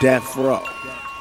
Death Row.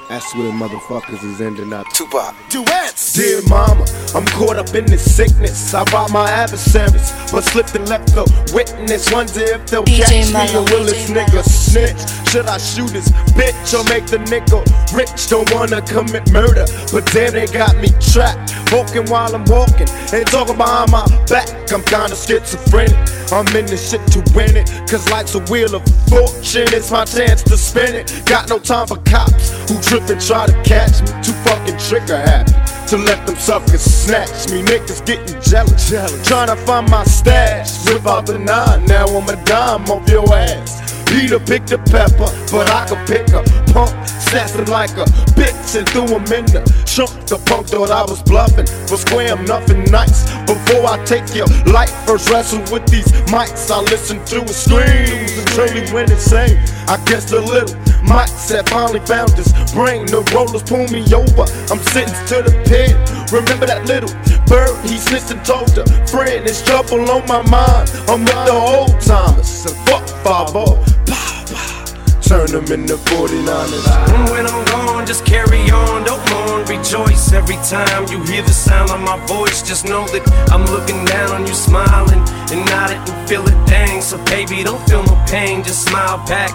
That's where the motherfuckers is ending up. Tupac. Duets. Dear mama, I'm caught up in this sickness. I bought my adversaries, but slipped and left the witness. Wonder if they'll DJ catch me or Mello, will this DJ nigga snitch? Should I shoot this bitch or make the nigga rich? Don't wanna commit murder, but damn, they got me trapped. Walking while I'm walking and talking behind my back. I'm kinda schizophrenic. I'm in this shit to win it, cause life's a wheel of fortune. It's my chance to spin it. Got no time for cops who trip and try to catch me. Too fucking trigger happy to let them suckers snatch me. Niggas getting jealous, trying to find my stash. Rip out the nine, now I'm a dime off your ass. Peter picked the pepper, but I could pick a punk, snatched like a bitch and threw him in the trunk. The punk thought I was bluffing, but square nothing nice. Before I take your life, first wrestle with these mics, I listen to his screams and truly went insane. I guess the little mics had finally found his brain. The rollers pull me over, I'm sentenced to the pit. Remember that little bird, he snitched and told a friend, there's trouble on my mind. I'm with the old timers, so fuck 5 Turn them into 49ers. When I'm gone, just carry on, don't mourn, rejoice every time you hear the sound of my voice. Just know that I'm looking down on you, smiling, and I didn't feel a thing. So, baby, don't feel no pain, just smile back.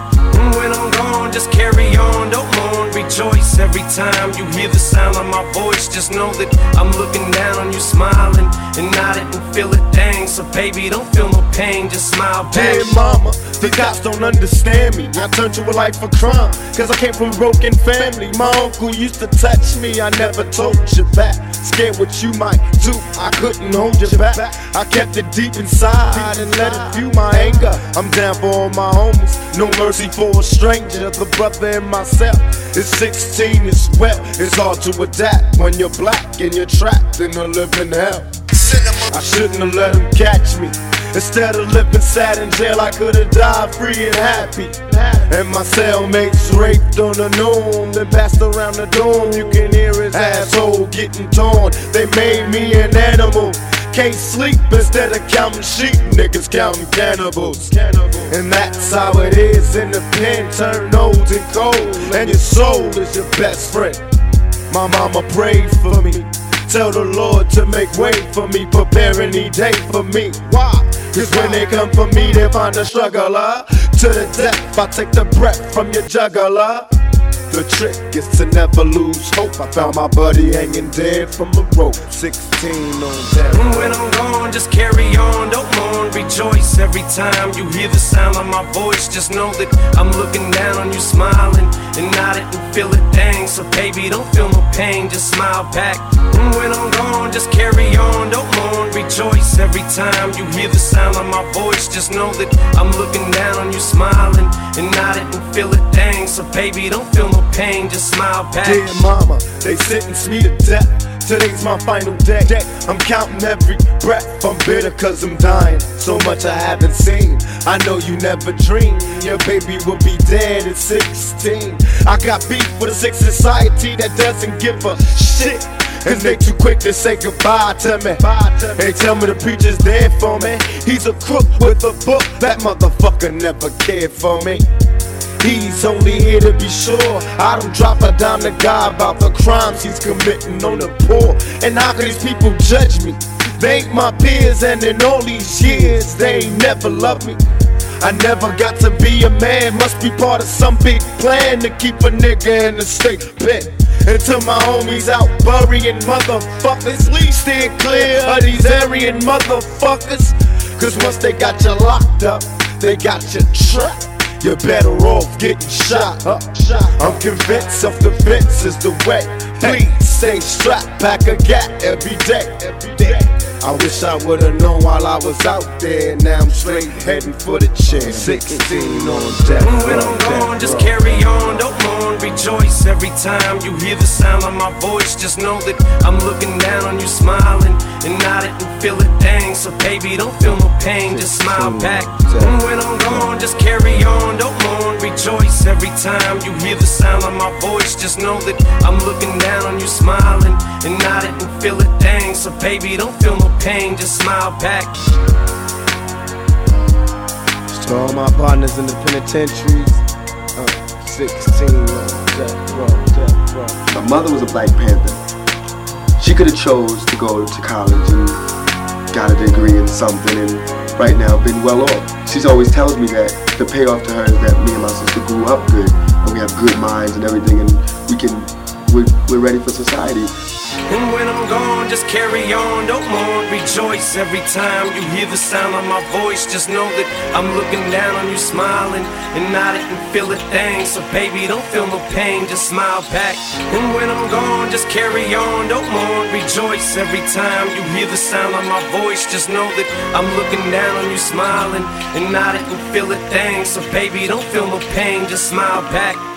When I'm gone, just carry on, don't mourn, rejoice every time you hear the sound of my voice. Just know that I'm looking down on you, smiling, and I didn't feel a thing. So, baby, don't feel no pain, just smile back. Dear mama, the cops don't understand me. I turned to a life of crime, cause I came from a broken family. My uncle used to touch me, I never told you back. Scared what you might do, I couldn't hold you back. I kept it deep inside and let it fuel my anger. I'm down for all my homies, no mercy for a stranger. The brother in myself is 16 as well. It's hard to adapt when you're black and you're trapped in a living hell. I shouldn't have let him catch me. Instead of living sad in jail, I could have died free and happy. And my cellmates raped on the noon, then passed around the dorm. You can hear his asshole getting torn. They made me an animal. Can't sleep instead of counting sheep, niggas counting cannibals. And that's how it is in the pen, turn old and cold. And your soul is your best friend. My mama prayed for me. Tell the Lord to make way for me, prepare any day for me. Why? Cause when they come for me, they find a struggler. To the death, I take the breath from your juggler. The trick is to never lose hope. I found my buddy hanging dead from a rope. 16 on death. When I'm gone, just carry on, don't mourn, every time you hear the sound of my voice. Just know that I'm looking down on you, smiling, and I didn't feel a thing. So, baby, don't feel no pain, just smile back. When I'm gone, just carry on, don't mourn, rejoice every time you hear the sound of my voice. Just know that I'm looking down on you, smiling, and I didn't feel a thing. So, baby, don't feel no pain, just smile back. Dear mama, they sentence me to death. Today's my final day. I'm counting every breath. I'm bitter cause I'm dying. So much I haven't seen. I know you never dreamed your baby will be dead at 16. I got beef with a sick society that doesn't give a shit. Cause they too quick to say goodbye to me. They tell me the preacher's dead for me. He's a crook with a book. That motherfucker never cared for me. He's only here to be sure I don't drop a dime to God about the crimes he's committing on the poor. And how can these people judge me? They ain't my peers, and in all these years, they ain't never loved me. I never got to be a man, must be part of some big plan to keep a nigga in the state pen. Until my homies out burying motherfuckers, please stay clear of these Aryan motherfuckers. Cause once they got you locked up, they got you trapped. You're better off getting shot. Huh? I'm convinced self-defense is the way. Please stay strapped, pack a gat every day. Every day. I wish I would've known while I was out there. Now I'm straight heading for the chair. 16 on death. When I'm gone, just carry on, don't mourn, rejoice every time you hear the sound of my voice. Just know that I'm looking down on you, smiling, and I didn't feel a thing. So, baby, don't feel no pain, just smile back. When I'm gone, just carry on, don't mourn, rejoice every time you hear the sound of my voice. Just know that I'm looking down on you, smiling, and I didn't feel a thing. So, baby, don't feel no pain, just smile back. To all my partners in the penitentiaries, uh, 16 on death row, death row. My mother was a Black Panther. She could have chose to go to college and got a degree in something and right now been well off. She always tells me that the payoff to her is that me and my sister grew up good and we have good minds and everything and we can we're, we're ready for society. And when I'm gone, just carry on, don't mourn, rejoice every time you hear the sound of my voice. Just know that I'm looking down on you, smiling and nodding and feel a thing. So, baby, don't feel no pain, just smile back. And when I'm gone, just carry on, don't mourn, rejoice every time you hear the sound of my voice. Just know that I'm looking down on you, smiling and nodding and feel a thing. So, baby, don't feel no pain, just smile back.